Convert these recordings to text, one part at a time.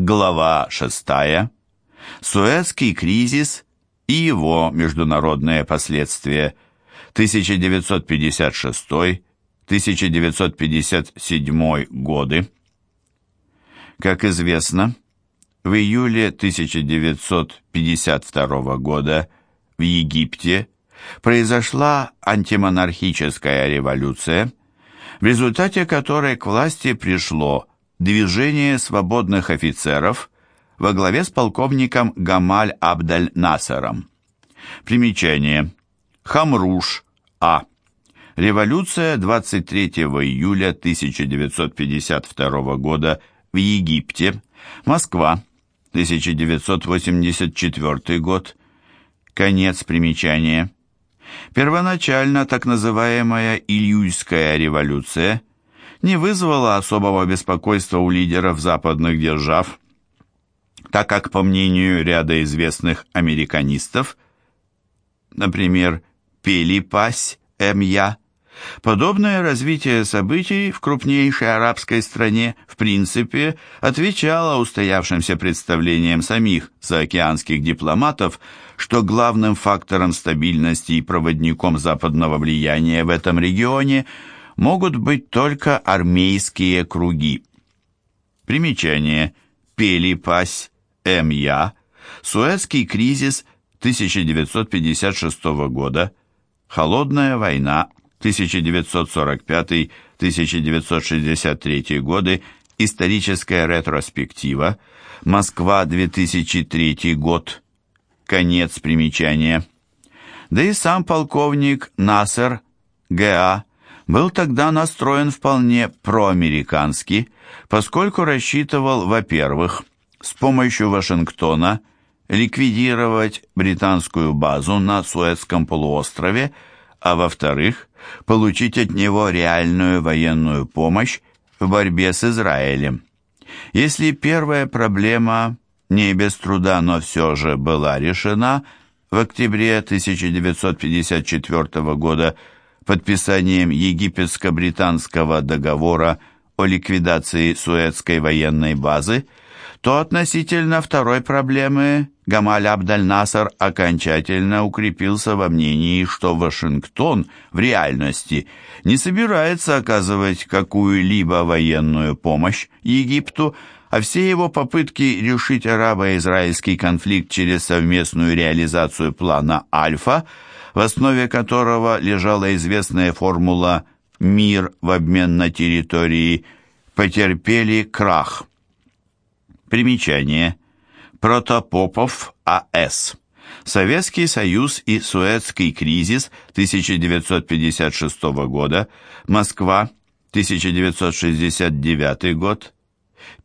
Глава 6. Суэцкий кризис и его международные последствия. 1956-1957 годы. Как известно, в июле 1952 года в Египте произошла антимонархическая революция, в результате которой к власти пришло движение свободных офицеров во главе с полковником Гамаль Абдаль-Насером. Примечание. Хамруш А. Революция 23 июля 1952 года в Египте. Москва. 1984 год. Конец примечания. Первоначально так называемая Ильюйская революция не вызвала особого беспокойства у лидеров западных держав, так как, по мнению ряда известных американистов, например, Пелипась М.Я., подобное развитие событий в крупнейшей арабской стране в принципе отвечало устоявшимся представлениям самих заокеанских дипломатов, что главным фактором стабильности и проводником западного влияния в этом регионе – могут быть только армейские круги. Примечание. Пелипась, М.Я. Суэцкий кризис 1956 года. Холодная война 1945-1963 годы. Историческая ретроспектива. Москва, 2003 год. Конец примечания. Да и сам полковник Насер Г.А был тогда настроен вполне проамерикански, поскольку рассчитывал, во-первых, с помощью Вашингтона ликвидировать британскую базу на Суэцком полуострове, а во-вторых, получить от него реальную военную помощь в борьбе с Израилем. Если первая проблема не без труда, но все же была решена в октябре 1954 года, подписанием египетско-британского договора о ликвидации Суэцкой военной базы, то относительно второй проблемы Гамаль Абдаль-Насар окончательно укрепился во мнении, что Вашингтон в реальности не собирается оказывать какую-либо военную помощь Египту, а все его попытки решить арабо-израильский конфликт через совместную реализацию плана «Альфа» в основе которого лежала известная формула «мир в обмен на территории», потерпели крах. Примечание. Протопопов А.С. Советский Союз и Суэцкий кризис 1956 года, Москва, 1969 год,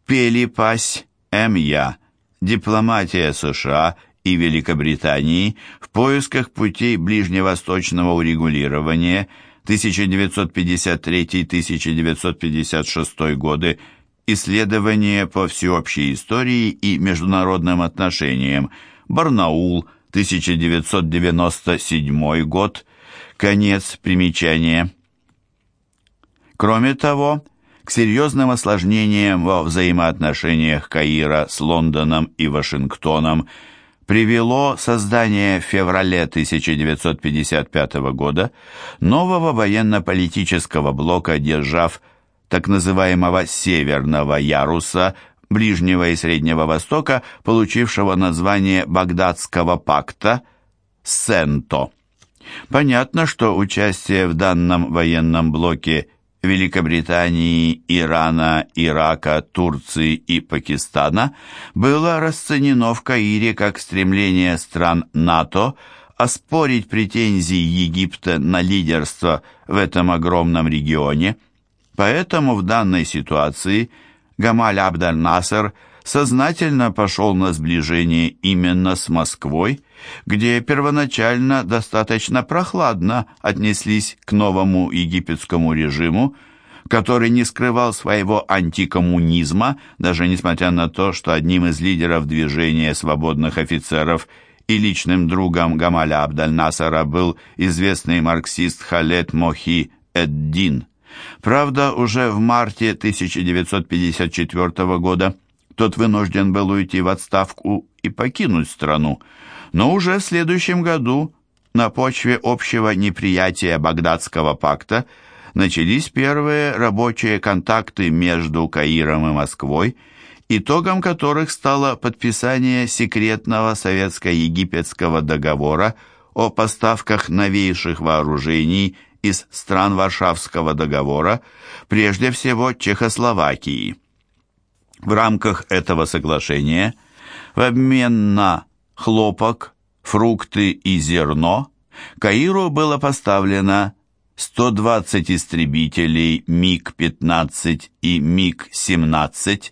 Пелипась, М.Я., Дипломатия США и Великобритании в поисках путей ближневосточного урегулирования 1953-1956 годы, исследования по всеобщей истории и международным отношениям, Барнаул, 1997 год, конец примечания. Кроме того, к серьезным осложнениям во взаимоотношениях Каира с Лондоном и Вашингтоном – привело создание в феврале 1955 года нового военно-политического блока держав так называемого «Северного яруса» Ближнего и Среднего Востока, получившего название Багдадского пакта «Сенто». Понятно, что участие в данном военном блоке Великобритании, Ирана, Ирака, Турции и Пакистана было расценено в Каире как стремление стран НАТО оспорить претензии Египта на лидерство в этом огромном регионе. Поэтому в данной ситуации Гамаль Абдаль-Насер сознательно пошел на сближение именно с Москвой, где первоначально достаточно прохладно отнеслись к новому египетскому режиму, который не скрывал своего антикоммунизма, даже несмотря на то, что одним из лидеров движения свободных офицеров и личным другом Гамаля Абдаль-Насара был известный марксист Халет Мохи Эддин. Правда, уже в марте 1954 года тот вынужден был уйти в отставку и покинуть страну, но уже в следующем году на почве общего неприятия Багдадского пакта начались первые рабочие контакты между Каиром и Москвой, итогом которых стало подписание секретного советско-египетского договора о поставках новейших вооружений из стран Варшавского договора, прежде всего Чехословакии. В рамках этого соглашения в обмен на хлопок, фрукты и зерно Каиру было поставлено 120 истребителей МиГ-15 и МиГ-17,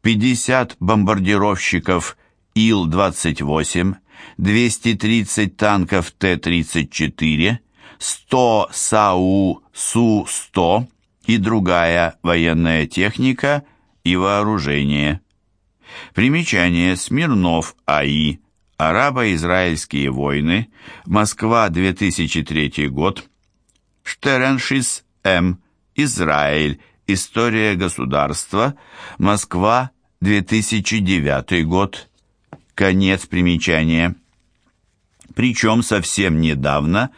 50 бомбардировщиков Ил-28, 230 танков Т-34, 100 САУ Су-100 и другая военная техника и вооружение. Примечание Смирнов А.И. Арабо-израильские войны. Москва, 2003 год. Штереншис М. Израиль. История государства. Москва, 2009 год. Конец примечания. Причем совсем недавно,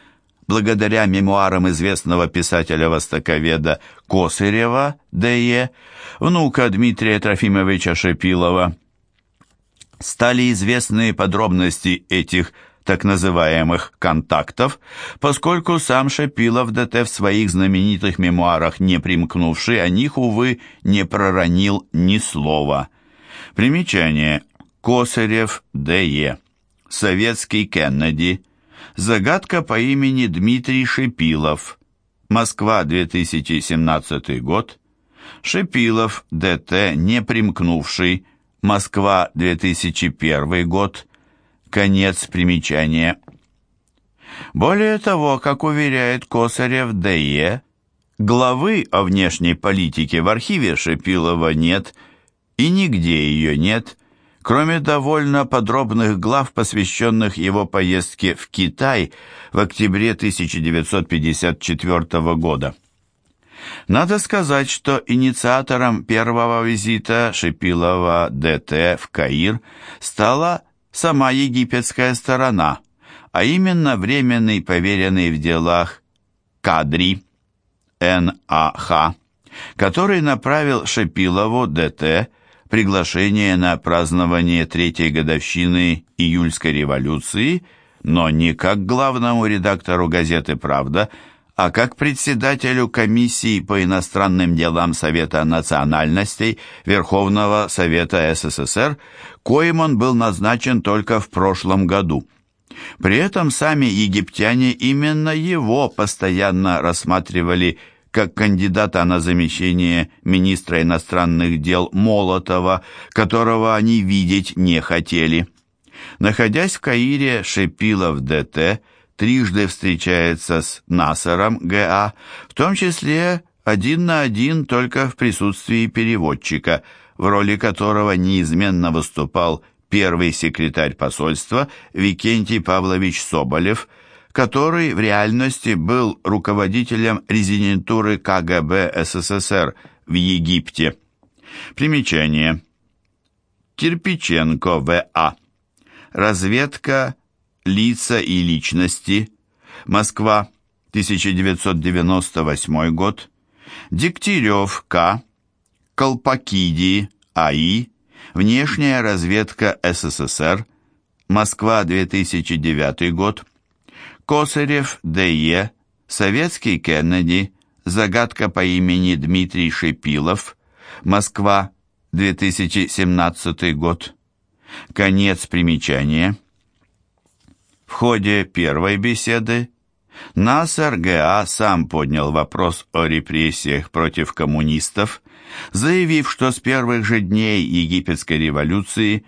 благодаря мемуарам известного писателя-востоковеда Косырева Д.Е., внука Дмитрия Трофимовича Шепилова, стали известны подробности этих так называемых «контактов», поскольку сам Шепилов ДТ в своих знаменитых мемуарах, не примкнувший о них, увы, не проронил ни слова. Примечание. Косарев Д.Е. Советский Кеннеди. Загадка по имени Дмитрий Шепилов. Москва, 2017 год. Шепилов Д.Т. не примкнувший Москва, 2001 год. Конец примечания. Более того, как уверяет Косарев Д.Е., главы о внешней политике в архиве Шепилова нет и нигде ее нет, кроме довольно подробных глав, посвященных его поездке в Китай в октябре 1954 года. Надо сказать, что инициатором первого визита Шипилова ДТ в Каир стала сама египетская сторона, а именно временный поверенный в делах Кадри Н.А.Х., который направил Шипилову ДТ приглашение на празднование третьей годовщины июльской революции, но не как главному редактору газеты «Правда», а как председателю комиссии по иностранным делам Совета национальностей Верховного Совета СССР, коим он был назначен только в прошлом году. При этом сами египтяне именно его постоянно рассматривали как кандидата на замещение министра иностранных дел Молотова, которого они видеть не хотели. Находясь в Каире, Шепилов ДТ – трижды встречается с Насаром Г.А., в том числе один на один только в присутствии переводчика, в роли которого неизменно выступал первый секретарь посольства Викентий Павлович Соболев, который в реальности был руководителем резидентуры КГБ СССР в Египте. Примечание. Кирпиченко В.А. Разведка Лица и личности. Москва, 1998 год. Дегтярев К. Колпакиди А.И. Внешняя разведка СССР. Москва, 2009 год. Косарев Д.Е. Советский Кеннеди. Загадка по имени Дмитрий Шепилов. Москва, 2017 год. Конец примечания. В ходе первой беседы Насар ГА сам поднял вопрос о репрессиях против коммунистов, заявив, что с первых же дней египетской революции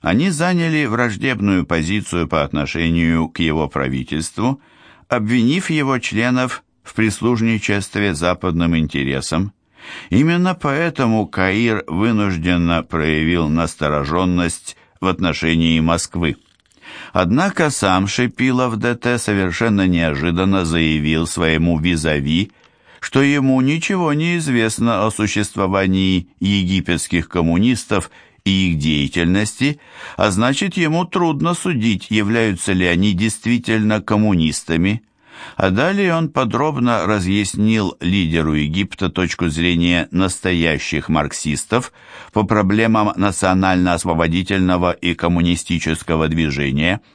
они заняли враждебную позицию по отношению к его правительству, обвинив его членов в прислужничестве западным интересам. Именно поэтому Каир вынужденно проявил настороженность в отношении Москвы. Однако сам Шипилов ДТ совершенно неожиданно заявил своему визави, что ему ничего не известно о существовании египетских коммунистов и их деятельности, а значит ему трудно судить, являются ли они действительно коммунистами. А далее он подробно разъяснил лидеру Египта точку зрения настоящих марксистов по проблемам национально-освободительного и коммунистического движения –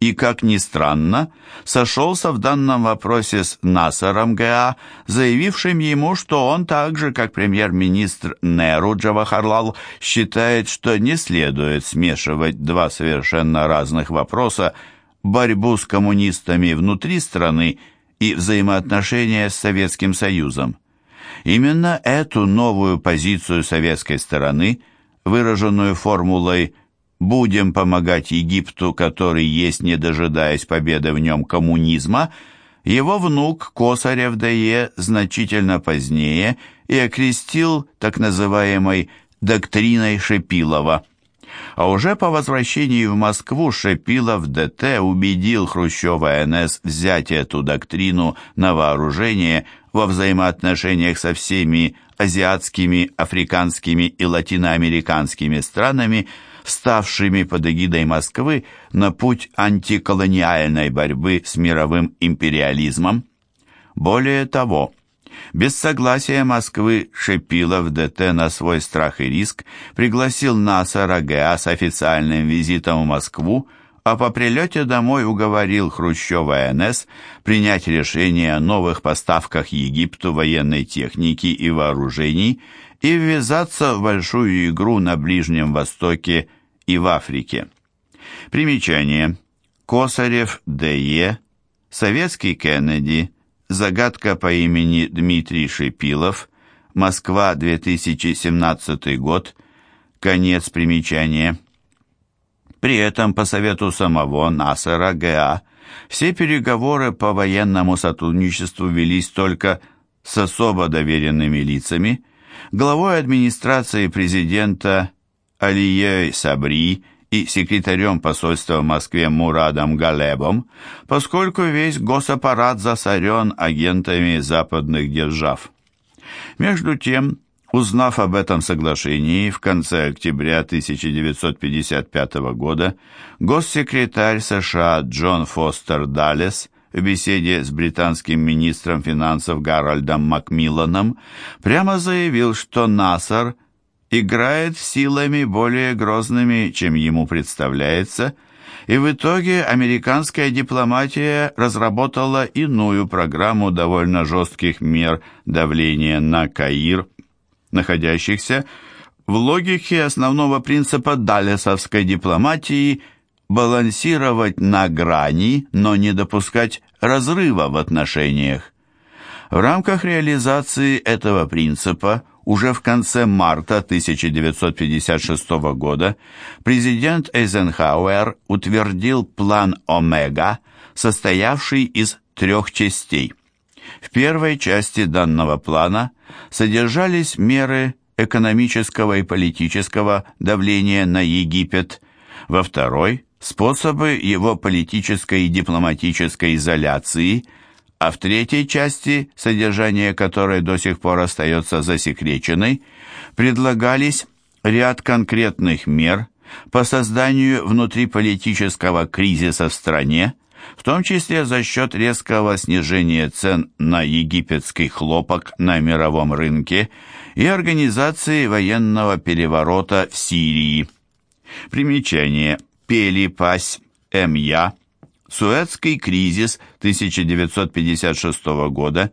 и, как ни странно, сошелся в данном вопросе с Насаром ГА, заявившим ему, что он так же, как премьер-министр Неру Джавахарлал, считает, что не следует смешивать два совершенно разных вопроса борьбу с коммунистами внутри страны и взаимоотношения с Советским Союзом. Именно эту новую позицию советской стороны, выраженную формулой «Связь», будем помогать Египту, который есть, не дожидаясь победы в нем коммунизма, его внук Косарев Дае значительно позднее и окрестил так называемой «доктриной Шепилова». А уже по возвращении в Москву Шепилов ДТ убедил Хрущева НС взять эту доктрину на вооружение во взаимоотношениях со всеми азиатскими, африканскими и латиноамериканскими странами, ставшими под эгидой Москвы на путь антиколониальной борьбы с мировым империализмом. Более того, без согласия Москвы Шепилов ДТ на свой страх и риск пригласил Насара ГА с официальным визитом в Москву, а по прилете домой уговорил Хрущева НС принять решение о новых поставках Египту военной техники и вооружений и ввязаться в большую игру на Ближнем Востоке и в Африке. Примечание. Косарев Д.Е. Советский Кеннеди. Загадка по имени Дмитрий Шипилов. Москва, 2017 год. Конец примечания. При этом, по совету самого Насера Г.А., все переговоры по военному сотрудничеству велись только с особо доверенными лицами, главой администрации президента Алией Сабри и секретарем посольства в Москве Мурадом Галебом, поскольку весь госаппарат засорен агентами западных держав. Между тем, узнав об этом соглашении в конце октября 1955 года, госсекретарь США Джон Фостер Даллес в беседе с британским министром финансов Гарольдом Макмилланом прямо заявил, что НАСАР – играет силами более грозными, чем ему представляется, и в итоге американская дипломатия разработала иную программу довольно жестких мер давления на Каир, находящихся в логике основного принципа далесовской дипломатии балансировать на грани, но не допускать разрыва в отношениях. В рамках реализации этого принципа уже в конце марта 1956 года президент Эйзенхауэр утвердил план «Омега», состоявший из трех частей. В первой части данного плана содержались меры экономического и политического давления на Египет, во второй – способы его политической и дипломатической изоляции – а в третьей части, содержание которой до сих пор остается засекреченной, предлагались ряд конкретных мер по созданию внутриполитического кризиса в стране, в том числе за счет резкого снижения цен на египетский хлопок на мировом рынке и организации военного переворота в Сирии. Примечание. Пелипась, М.Я. Суэцкий кризис 1956 года,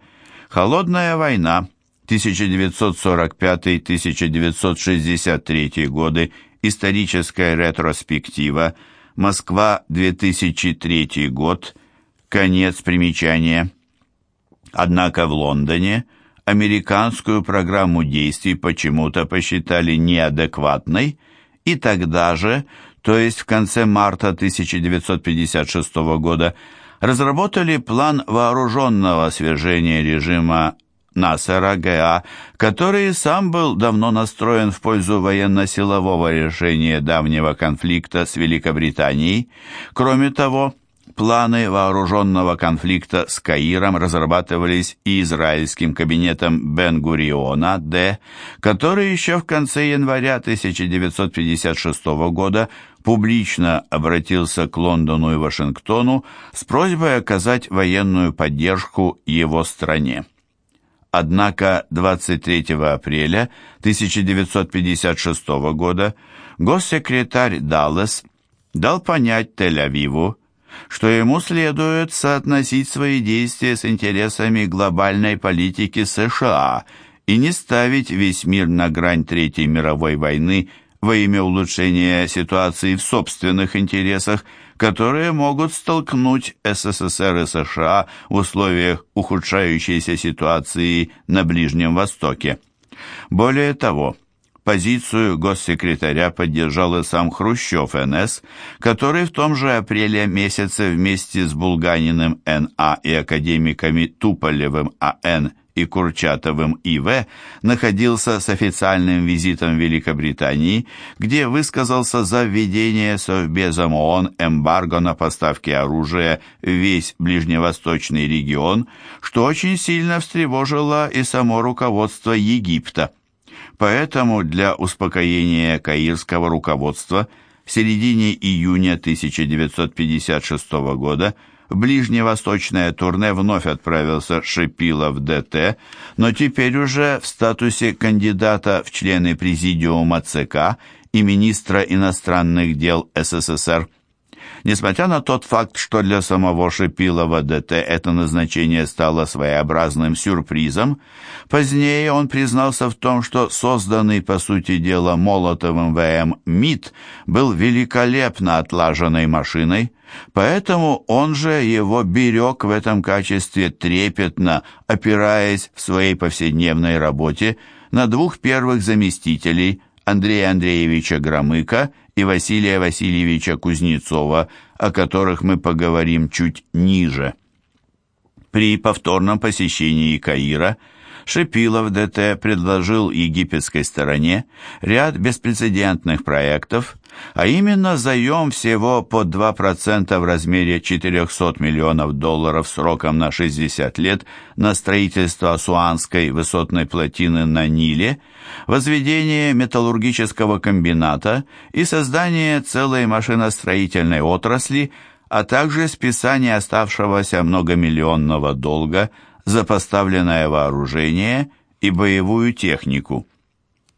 Холодная война 1945-1963 годы, историческая ретроспектива, Москва 2003 год, конец примечания. Однако в Лондоне американскую программу действий почему-то посчитали неадекватной, и тогда же то есть в конце марта 1956 года, разработали план вооруженного свержения режима Насера ГА, который сам был давно настроен в пользу военно-силового решения давнего конфликта с Великобританией. Кроме того, Планы вооруженного конфликта с Каиром разрабатывались и израильским кабинетом Бен-Гуриона Д., который еще в конце января 1956 года публично обратился к Лондону и Вашингтону с просьбой оказать военную поддержку его стране. Однако 23 апреля 1956 года госсекретарь Даллес дал понять Тель-Авиву, что ему следует соотносить свои действия с интересами глобальной политики США и не ставить весь мир на грань Третьей мировой войны во имя улучшения ситуации в собственных интересах, которые могут столкнуть СССР и США в условиях ухудшающейся ситуации на Ближнем Востоке. Более того, Позицию госсекретаря поддержал и сам Хрущев НС, который в том же апреле месяце вместе с Булганиным НА и академиками Туполевым АН и Курчатовым И.В. находился с официальным визитом в Великобритании, где высказался за введение Совбезом ООН эмбарго на поставки оружия в весь ближневосточный регион, что очень сильно встревожило и само руководство Египта. Поэтому для успокоения каирского руководства в середине июня 1956 года в ближневосточное турне вновь отправился Шипилов ДТ, но теперь уже в статусе кандидата в члены Президиума ЦК и министра иностранных дел СССР. Несмотря на тот факт, что для самого Шипилова ДТ это назначение стало своеобразным сюрпризом, позднее он признался в том, что созданный, по сути дела, Молотовым ВМ МИД был великолепно отлаженной машиной, поэтому он же его берег в этом качестве трепетно, опираясь в своей повседневной работе на двух первых заместителей Андрея Андреевича Громыка и Василия Васильевича Кузнецова, о которых мы поговорим чуть ниже. При повторном посещении Каира Шипилов ДТ предложил египетской стороне ряд беспрецедентных проектов, а именно заем всего по 2% в размере 400 миллионов долларов сроком на 60 лет на строительство Асуанской высотной плотины на Ниле, возведение металлургического комбината и создание целой машиностроительной отрасли, а также списание оставшегося многомиллионного долга за поставленное вооружение и боевую технику.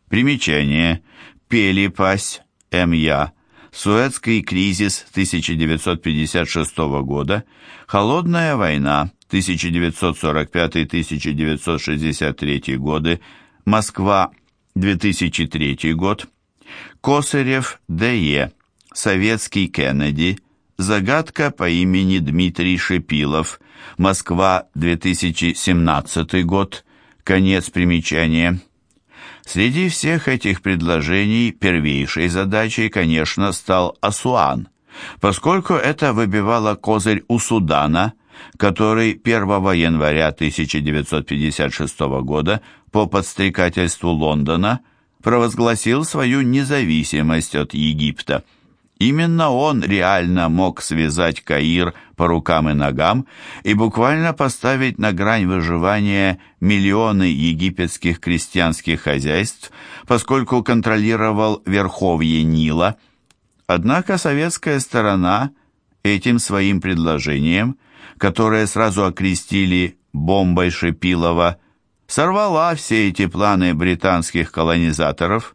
Примечание. Пелипась М.Я. Суэцкий кризис 1956 года, Холодная война 1945-1963 годы, Москва 2003 год, Косарев Д.Е. Советский Кеннеди, Загадка по имени Дмитрий Шепилов, Москва 2017 год, конец примечания. Среди всех этих предложений первейшей задачей, конечно, стал Асуан, поскольку это выбивало козырь у Судана, который 1 января 1956 года по подстрекательству Лондона провозгласил свою независимость от Египта. Именно он реально мог связать Каир по рукам и ногам и буквально поставить на грань выживания миллионы египетских крестьянских хозяйств, поскольку контролировал верховье Нила. Однако советская сторона этим своим предложением, которое сразу окрестили «бомбой Шепилова», сорвала все эти планы британских колонизаторов –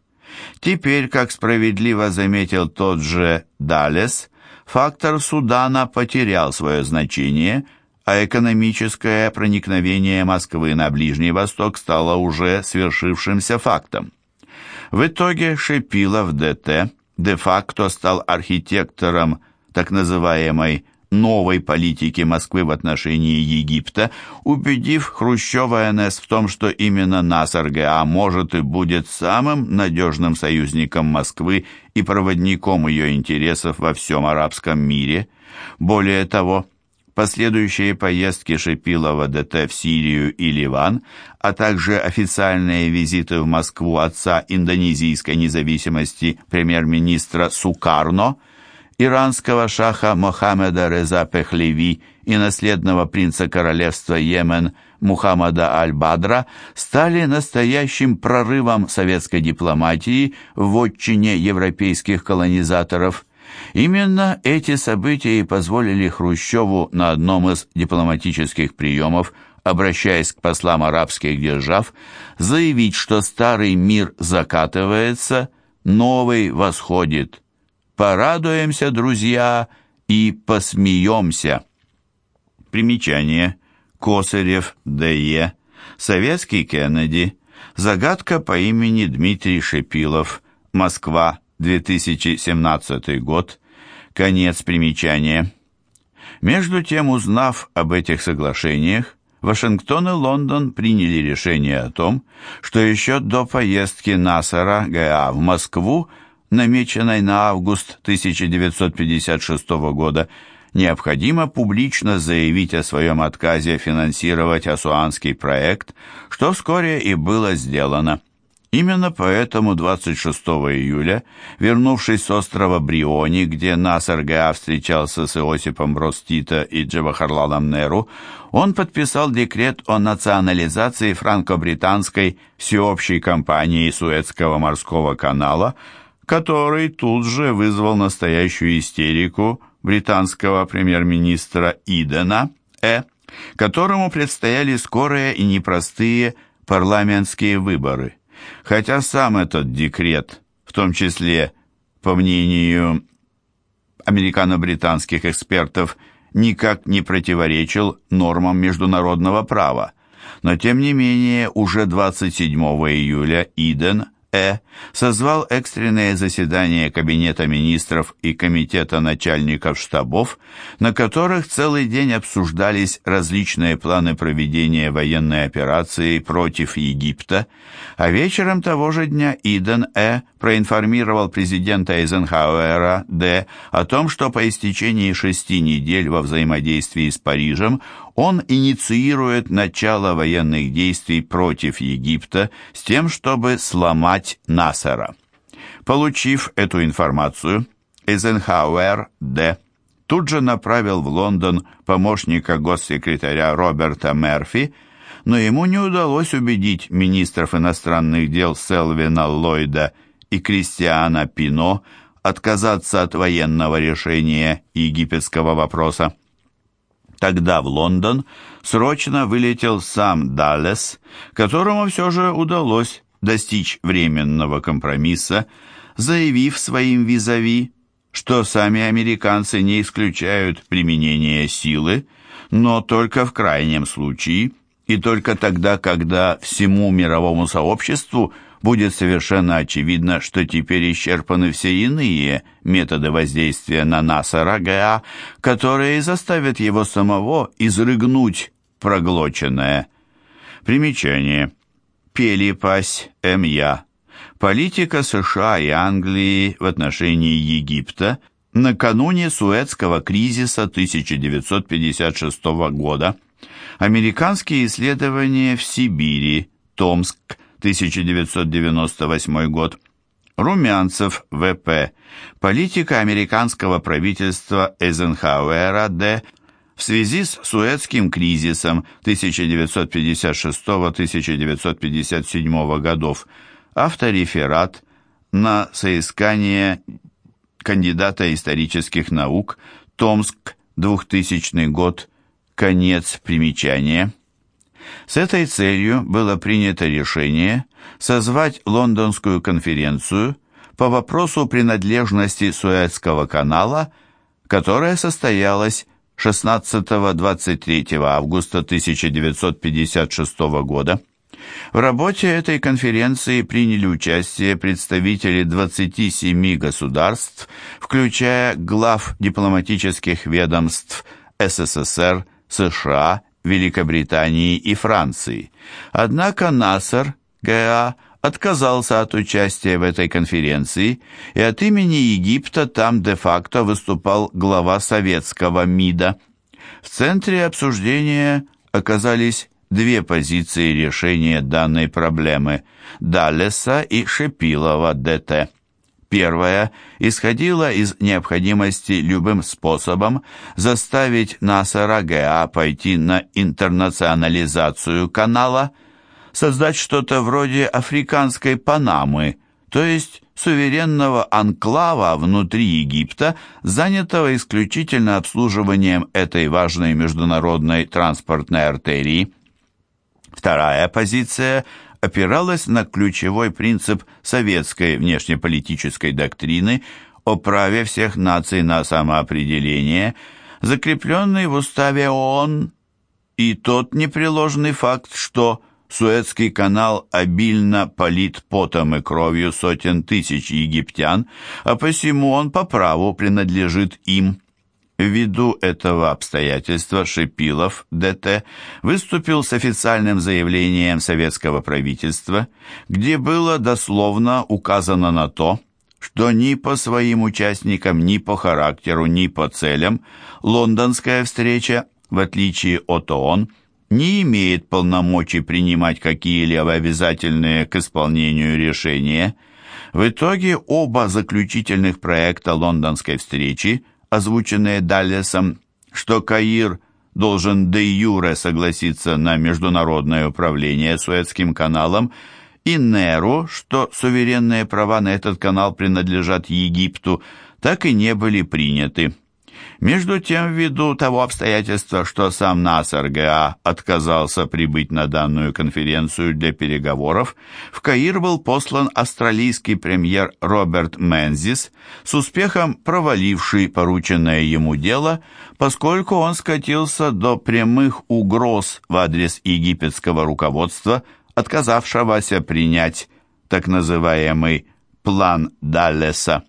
Теперь, как справедливо заметил тот же Далес, фактор Судана потерял свое значение, а экономическое проникновение Москвы на Ближний Восток стало уже свершившимся фактом. В итоге Шепилов ДТ де-факто стал архитектором так называемой новой политики Москвы в отношении Египта, убедив Хрущева НС в том, что именно НАС РГА может и будет самым надежным союзником Москвы и проводником ее интересов во всем арабском мире. Более того, последующие поездки Шепилова ДТ в Сирию и Ливан, а также официальные визиты в Москву отца индонезийской независимости премьер-министра Сукарно – иранского шаха Мохаммеда Реза Пехлеви и наследного принца королевства Йемен Мухаммада Аль-Бадра стали настоящим прорывом советской дипломатии в отчине европейских колонизаторов. Именно эти события и позволили Хрущеву на одном из дипломатических приемов, обращаясь к послам арабских держав, заявить, что старый мир закатывается, новый восходит. Порадуемся, друзья, и посмеемся. Примечание. Косарев, Д.Е., Советский Кеннеди, Загадка по имени Дмитрий Шепилов, Москва, 2017 год, конец примечания. Между тем, узнав об этих соглашениях, Вашингтон и Лондон приняли решение о том, что еще до поездки Насара ГА в Москву, намеченной на август 1956 года, необходимо публично заявить о своем отказе финансировать Асуанский проект, что вскоре и было сделано. Именно поэтому 26 июля, вернувшись с острова Бриони, где Насар Га встречался с Иосипом Брос Тита и Джавахарлалом Неру, он подписал декрет о национализации франко-британской всеобщей компании Суэцкого морского канала, который тут же вызвал настоящую истерику британского премьер-министра Идена Э., которому предстояли скорые и непростые парламентские выборы. Хотя сам этот декрет, в том числе, по мнению американо-британских экспертов, никак не противоречил нормам международного права, но тем не менее уже 27 июля Иден – Э. созвал экстренное заседание Кабинета министров и Комитета начальников штабов, на которых целый день обсуждались различные планы проведения военной операции против Египта, а вечером того же дня Иден Э. проинформировал президента Эйзенхауэра Д. о том, что по истечении шести недель во взаимодействии с Парижем он инициирует начало военных действий против Египта с тем, чтобы сломать Насера. Получив эту информацию, Эйзенхауэр Д. тут же направил в Лондон помощника госсекретаря Роберта Мерфи, но ему не удалось убедить министров иностранных дел Селвина Ллойда и Кристиана Пино отказаться от военного решения египетского вопроса. Тогда в Лондон срочно вылетел сам Даллес, которому все же удалось достичь временного компромисса, заявив своим визави, что сами американцы не исключают применение силы, но только в крайнем случае и только тогда, когда всему мировому сообществу – будет совершенно очевидно, что теперь исчерпаны все иные методы воздействия на Насара Га, которые заставят его самого изрыгнуть проглоченное. Примечание. Пелипась М.Я. Политика США и Англии в отношении Египта накануне Суэцкого кризиса 1956 года. Американские исследования в Сибири, Томск, 1998 год. Румянцев, В.П. Политика американского правительства Эйзенхауэра Д. в связи с Суэцким кризисом 1956-1957 годов. Автореферат на соискание кандидата исторических наук, Томск, 2000 год, конец примечания. С этой целью было принято решение созвать Лондонскую конференцию по вопросу принадлежности Суэцкого канала, которая состоялась 16-23 августа 1956 года. В работе этой конференции приняли участие представители 27 государств, включая глав дипломатических ведомств СССР, США Великобритании и Франции. Однако Насер, ГА, отказался от участия в этой конференции, и от имени Египта там де-факто выступал глава советского МИДа. В центре обсуждения оказались две позиции решения данной проблемы – Даллеса и Шепилова ДТ. Первая исходила из необходимости любым способом заставить Насара ГА пойти на интернационализацию канала, создать что-то вроде африканской Панамы, то есть суверенного анклава внутри Египта, занятого исключительно обслуживанием этой важной международной транспортной артерии. Вторая позиция опиралась на ключевой принцип советской внешнеполитической доктрины о праве всех наций на самоопределение, закрепленный в уставе ООН, и тот непреложный факт, что Суэцкий канал обильно полит потом и кровью сотен тысяч египтян, а посему он по праву принадлежит им. Ввиду этого обстоятельства Шипилов, ДТ, выступил с официальным заявлением советского правительства, где было дословно указано на то, что ни по своим участникам, ни по характеру, ни по целям лондонская встреча, в отличие от ООН, не имеет полномочий принимать какие-либо обязательные к исполнению решения. В итоге оба заключительных проекта лондонской встречи, озвученные Даллесом, что Каир должен де юре согласиться на международное управление Суэцким каналом, и Неру, что суверенные права на этот канал принадлежат Египту, так и не были приняты. Между тем, ввиду того обстоятельства, что сам Насар ГА отказался прибыть на данную конференцию для переговоров, в Каир был послан австралийский премьер Роберт Мензис, с успехом проваливший порученное ему дело, поскольку он скатился до прямых угроз в адрес египетского руководства, отказавшегося принять так называемый «план Даллеса».